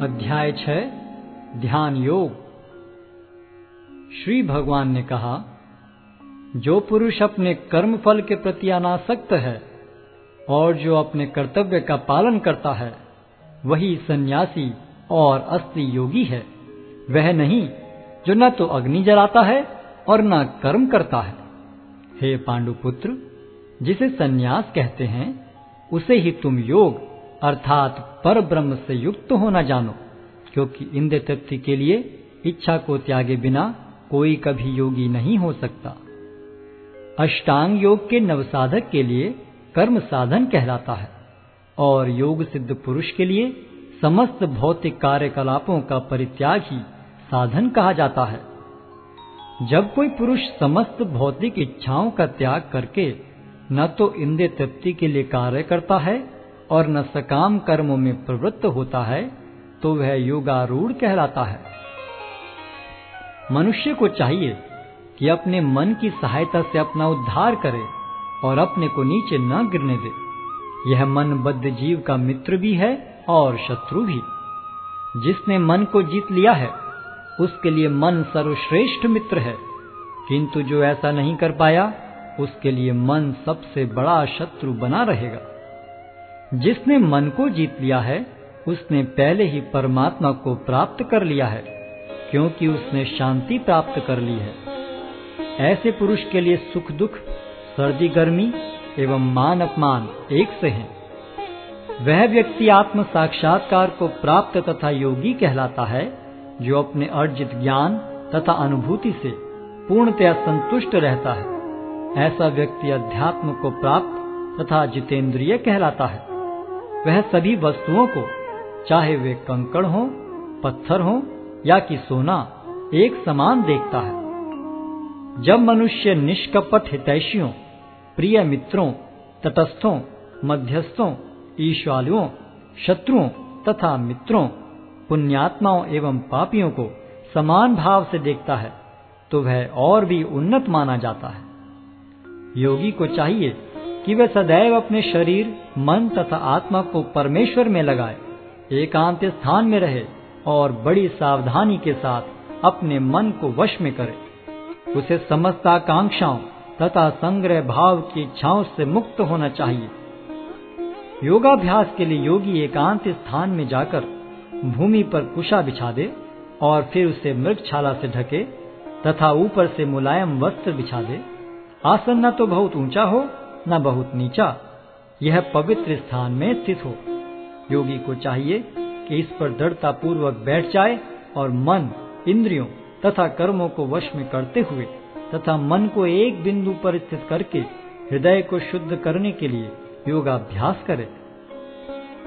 अध्याय छ, ध्यान योग। श्री भगवान ने कहा, जो पुरुष अपने कर्म फल के प्रति अनासक्त है और जो अपने कर्तव्य का पालन करता है, वही सन्यासी और अस्थि योगी है। वह नहीं, जो न तो अग्नि जलाता है और न कर्म करता है। हे पांडुपुत्र, जिसे सन्यास कहते हैं, उसे ही तुम योग अर्थात पर ब्रह्म से युक्त होना जानो, क्योंकि इंद्र तृप्ति के लिए इच्छा को त्यागे बिना कोई कभी योगी नहीं हो सकता। अष्टांग योग के नवसाधक के लिए कर्म साधन कहलाता है, और योग सिद्ध पुरुष के लिए समस्त भौतिक कार्यकलापों का परित्याग ही साधन कहा जाता है। जब कोई पुरुष समस्त भौतिक इच्छाओं का त्याग करके न तो इंद्रिय तृप्ति के लिए कार्य करता है और न सकाम कर्मों में प्रवृत्त होता है तो वह योगारूढ़ कहलाता है। मनुष्य को चाहिए कि अपने मन की सहायता से अपना उद्धार करे और अपने को नीचे न गिरने दे। यह मन बद्ध जीव का मित्र भी है और शत्रु भी। जिसने मन को जीत लिया है, उसके लिए मन सर्वश्रेष्ठ मित्र है। किंतु जो ऐसा नहीं कर पाया, उसके लिए मन सबसे बड़ा शत्रु बना रहेगा। जिसने मन को जीत लिया है, उसने पहले ही परमात्मा को प्राप्त कर लिया है, क्योंकि उसने शांति प्राप्त कर ली है। ऐसे पुरुष के लिए सुख दुख, सर्दी गर्मी एवं मान अपमान एक से हैं। वह व्यक्ति आत्म साक्षात्कार को प्राप्त तथा योगी कहलाता है, जो अपने अर्जित ज्ञान तथा अनुभूति से पूर्णतया संतुष्ट रहता है। ऐसा व्यक्ति अध्यात्म को प्राप्त तथा जितेंद्रिय कहलाता है। वह सभी वस्तुओं को, चाहे वे कंकड़ हो, पत्थर हो, या कि सोना, एक समान देखता है। जब मनुष्य निष्कपट हितैषियों, प्रिय मित्रों, तटस्थों, मध्यस्थों, ईश्वालुओं, शत्रुओं तथा मित्रों, पुण्यात्माओं एवं पापियों को समान भाव से देखता है तो वह और भी उन्नत माना जाता है। योगी को चाहिए कि वह सदैव अपने शरीर, मन तथा आत्मा को परमेश्वर में लगाए, एकांत स्थान में रहे और बड़ी सावधानी के साथ अपने मन को वश में करे। उसे समस्त आकांक्षाओं तथा संग्रह भाव की इच्छाओं से मुक्त होना चाहिए। योगाभ्यास के लिए योगी एकांत स्थान में जाकर भूमि पर कुशा बिछा दे और फिर उसे मृगछाला से ढके तथा ऊपर से मुलायम वस्त्र बिछा दे। आसन न तो बहुत ऊँचा हो न बहुत नीचा, यह पवित्र स्थान में स्थित हो। योगी को चाहिए कि इस पर दृढ़ता पूर्वक बैठ जाए और मन, इंद्रियों तथा कर्मों को वश में करते हुए तथा मन को एक बिंदु पर स्थित करके हृदय को शुद्ध करने के लिए योगाभ्यास करे।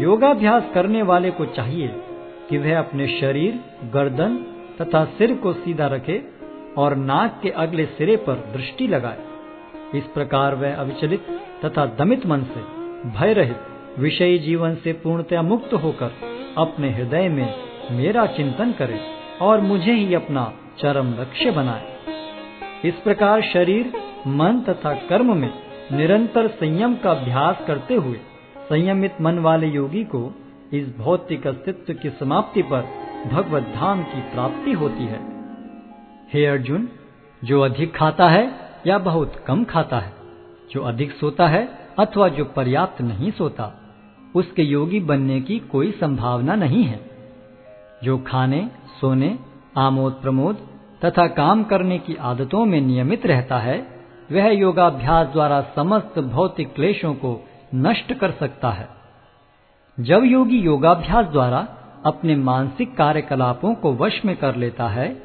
योगाभ्यास करने वाले को चाहिए कि वह अपने शरीर, गर्दन तथा सिर को सीधा रखे और नाक के अगले सिरे पर दृष्टि लगाए। इस प्रकार वह अविचलित तथा दमित मन से भय रहित विषयी जीवन से पूर्णतया मुक्त होकर अपने हृदय में मेरा चिंतन करे और मुझे ही अपना चरम लक्ष्य बनाए। इस प्रकार शरीर, मन तथा कर्म में निरंतर संयम का अभ्यास करते हुए संयमित मन वाले योगी को इस भौतिक अस्तित्व की समाप्ति पर भगवत धाम की प्राप्ति होती है। हे अर्जुन, जो अधिक खाता है या बहुत कम खाता है। जो अधिक सोता है अथवा जो पर्याप्त नहीं सोता, उसके योगी बनने की कोई संभावना नहीं है। जो खाने, सोने, आमोद प्रमोद तथा काम करने की आदतों में नियमित रहता है, वह योगाभ्यास द्वारा समस्त भौतिक क्लेशों को नष्ट कर सकता है। जब योगी योगाभ्यास द्वारा अपने मानसिक कार्यकलापों को वश में कर लेता है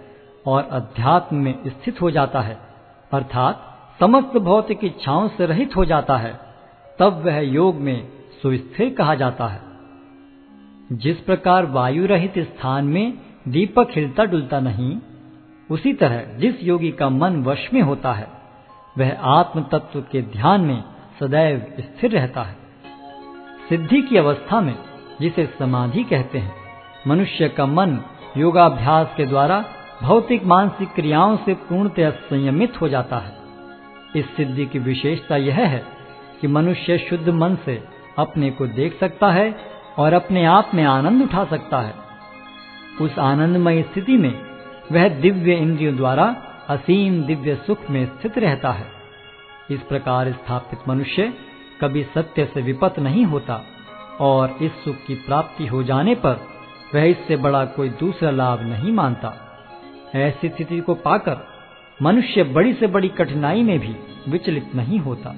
और अध्यात्म में स्थित हो जाता है अर्थात समस्त भौतिक इच्छाओं से रहित हो जाता है, तब वह योग में सुस्थिर कहा जाता है। जिस प्रकार वायु रहित स्थान में दीपक हिलता डुलता नहीं, उसी तरह जिस योगी का मन वश में होता है, वह आत्म तत्व के ध्यान में सदैव स्थिर रहता है। सिद्धि की अवस्था में जिसे समाधि कहते हैं, मनुष्य का मन योगाभ्यास के द्वारा भौतिक मानसिक क्रियाओं से पूर्णतः संयमित हो जाता है। इस सिद्धि की विशेषता यह है कि मनुष्य शुद्ध मन से अपने को देख सकता है और अपने आप में आनंद उठा सकता है। उस आनंदमय स्थिति में वह दिव्य इंद्रियों द्वारा असीम दिव्य सुख में स्थित रहता है। इस प्रकार स्थापित मनुष्य कभी सत्य से विपत नहीं होता और इस सुख की प्राप्ति हो जाने पर वह इससे बड़ा कोई दूसरा लाभ नहीं मानता। ऐसी स्थिति को पाकर मनुष्य बड़ी से बड़ी कठिनाई में भी विचलित नहीं होता।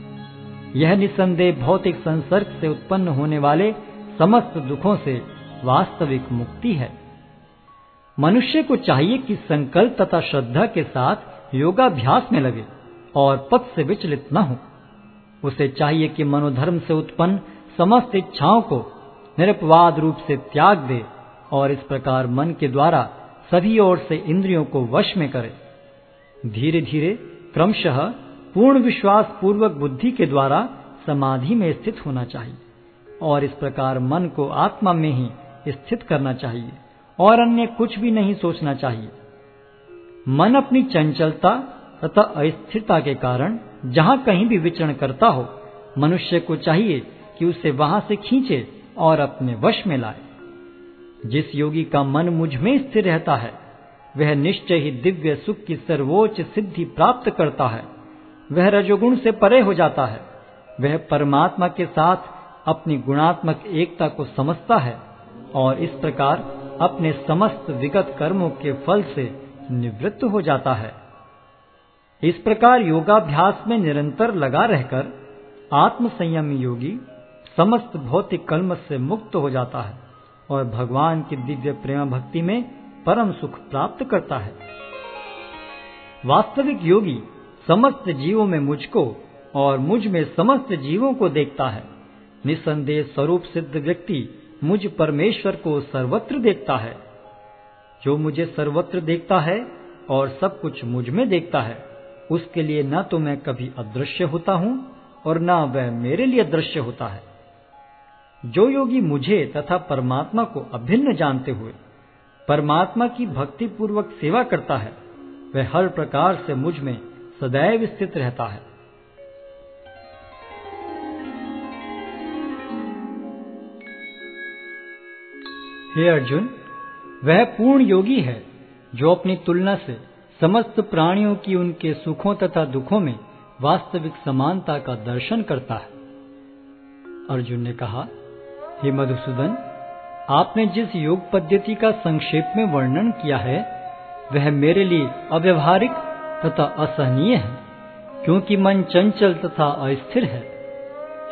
यह निसंदेह भौतिक संसर्ग से उत्पन्न होने वाले समस्त दुखों से वास्तविक मुक्ति है। मनुष्य को चाहिए कि संकल्प तथा श्रद्धा के साथ योगाभ्यास में लगे और पथ से विचलित न हो। उसे चाहिए कि मनोधर्म से उत्पन्न समस्त इच्छाओं को निरपवाद रूप से त्याग दे और इस प्रकार मन के द्वारा सभी ओर से इंद्रियों को वश में करे। धीरे धीरे क्रमशः पूर्ण विश्वास पूर्वक बुद्धि के द्वारा समाधि में स्थित होना चाहिए और इस प्रकार मन को आत्मा में ही स्थित करना चाहिए और अन्य कुछ भी नहीं सोचना चाहिए। मन अपनी चंचलता तथा अस्थिरता के कारण जहाँ कहीं भी विचरण करता हो, मनुष्य को चाहिए कि उसे वहाँ से खींचे और अपने वश में लाए। जिस योगी का मन मुझमें स्थिर रहता है, वह निश्चय ही दिव्य सुख की सर्वोच्च सिद्धि प्राप्त करता है। वह रजोगुण से परे हो जाता है। वह परमात्मा के साथ अपनी गुणात्मक एकता को समझता है और इस प्रकार अपने समस्त विगत कर्मों के फल से निवृत्त हो जाता है। इस प्रकार योगाभ्यास में निरंतर लगा रहकर आत्म संयमी योगी समस्त भौतिक कलम से मुक्त हो जाता है। और भगवान की दिव्य प्रेम भक्ति में परम सुख प्राप्त करता है। वास्तविक योगी समस्त जीवों में मुझको और मुझमें समस्त जीवों को देखता है। निसंदेह स्वरूप सिद्ध व्यक्ति मुझ परमेश्वर को सर्वत्र देखता है। जो मुझे सर्वत्र देखता है और सब कुछ मुझमें देखता है, उसके लिए न तो मैं कभी अदृश्य होता हूँ और न वह मेरे लिए दृश्य होता है। जो योगी मुझे तथा परमात्मा को अभिन्न जानते हुए, परमात्मा की भक्ति पूर्वक सेवा करता है, वह हर प्रकार से मुझमें सदैव स्थित रहता है। हे अर्जुन, वह पूर्ण योगी है जो अपनी तुलना से समस्त प्राणियों की उनके सुखों तथा दुखों में वास्तविक समानता का दर्शन करता है। अर्जुन ने कहा हे मधुसूदन, आपने जिस योग पद्धति का संक्षेप में वर्णन किया है, वह मेरे लिए अव्यवहारिक तथा असहनीय है, क्योंकि मन चंचल तथा अस्थिर है।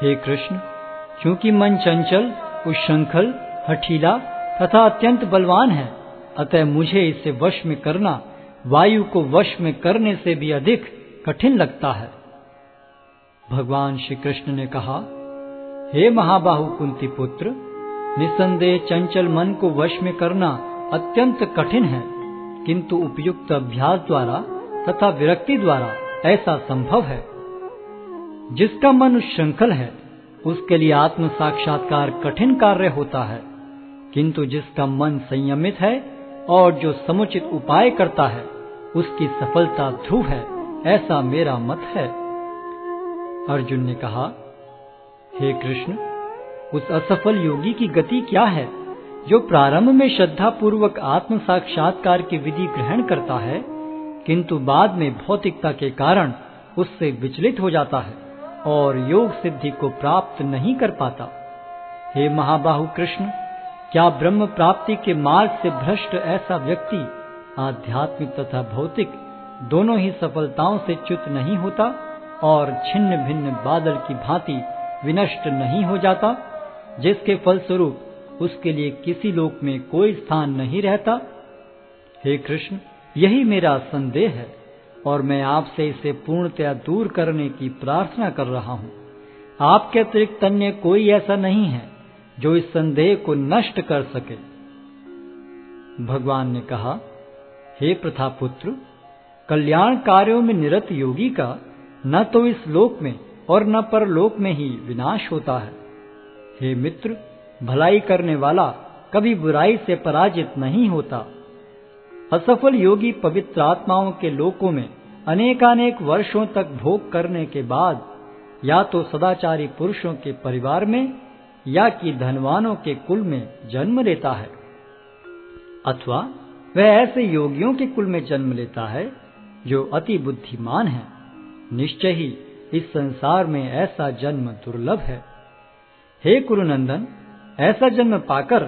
हे कृष्ण, क्योंकि मन चंचल उशृंखल हठीला तथा अत्यंत बलवान है, अतः मुझे इसे वश में करना, वायु को वश में करने से भी अधिक कठिन लगता है। भगवान श्री कृष्ण ने कहा हे महाबाहु कुंती पुत्र निसंदेह चंचल मन को वश में करना अत्यंत कठिन है, किंतु उपयुक्त अभ्यास द्वारा तथा विरक्ति द्वारा ऐसा संभव है। जिसका मन श्रृंखल है, उसके लिए आत्म साक्षात्कार कठिन कार्य होता है, किंतु जिसका मन संयमित है और जो समुचित उपाय करता है, उसकी सफलता ध्रुव है, ऐसा मेरा मत है। अर्जुन ने कहा हे कृष्ण, उस असफल योगी की गति क्या है, जो प्रारंभ में श्रद्धा पूर्वक आत्म साक्षात्कार की विधि ग्रहण करता है, किंतु बाद में भौतिकता के कारण उससे विचलित हो जाता है और योग सिद्धि को प्राप्त नहीं कर पाता। हे महाबाहु कृष्ण, क्या ब्रह्म प्राप्ति के मार्ग से भ्रष्ट ऐसा व्यक्ति आध्यात्मिक तथा भौतिक दोनों ही सफलताओं से च्युत नहीं होता और छिन्न भिन्न बादल की भांति विनष्ट नहीं हो जाता, जिसके फलस्वरूप उसके लिए किसी लोक में कोई स्थान नहीं रहता? हे कृष्ण, यही मेरा संदेह है, और मैं आपसे इसे पूर्णतया दूर करने की प्रार्थना कर रहा हूँ। आपके अतिरिक्त अन्य कोई ऐसा नहीं है, जो इस संदेह को नष्ट कर सके। भगवान ने कहा, हे प्रथा पुत्र कल्याण कार्यों में निरत योगी का न तो इस लोक में और न परलोक में ही विनाश होता है। हे मित्र, भलाई करने वाला कभी बुराई से पराजित नहीं होता। असफल योगी पवित्र आत्माओं के लोकों में अनेकानेक वर्षों तक भोग करने के बाद या तो सदाचारी पुरुषों के परिवार में या कि धनवानों के कुल में जन्म लेता है। अथवा वह ऐसे योगियों के कुल में जन्म लेता है जो अति बुद्धिमान है। निश्चय ही इस संसार में ऐसा जन्म दुर्लभ है। हे कुरुनंदन ऐसा जन्म पाकर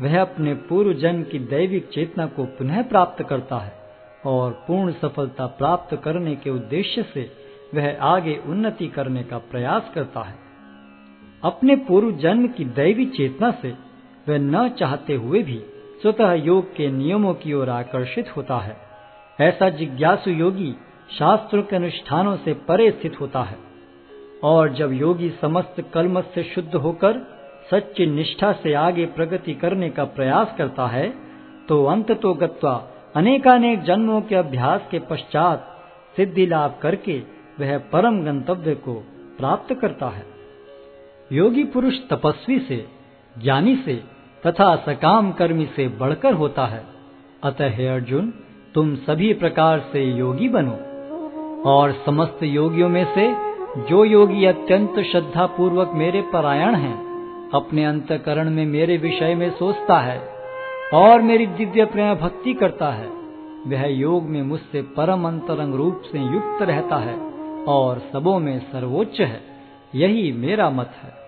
वह अपने पूर्व जन्म की दैविक चेतना को पुनः प्राप्त करता है और पूर्ण सफलता प्राप्त करने के उद्देश्य से वह आगे उन्नति करने का प्रयास करता है। अपने पूर्व जन्म की दैवी चेतना से वह न चाहते हुए भी स्वतः योग के नियमों की ओर आकर्षित होता है। ऐसा जिज्ञासु योगी शास्त्रों के अनुष्ठानों से परे स्थित होता है। और जब योगी समस्त कलमत से शुद्ध होकर सच्ची निष्ठा से आगे प्रगति करने का प्रयास करता है तो अंत तो गत्वा अनेकानेक जन्मों के अभ्यास के पश्चात सिद्धि लाभ करके वह परम गंतव्य को प्राप्त करता है। योगी पुरुष तपस्वी से, ज्ञानी से तथा सकाम कर्मी से बढ़कर होता है। अतः हे अर्जुन, तुम सभी प्रकार से योगी बनो। और समस्त योगियों में से जो योगी अत्यंत श्रद्धा पूर्वक मेरे परायण हैं, अपने अंतकरण में मेरे विषय में सोचता है और मेरी दिव्य प्रेम भक्ति करता है, वह योग में मुझसे परम अंतरंग रूप से युक्त रहता है और सबों में सर्वोच्च है, यही मेरा मत है।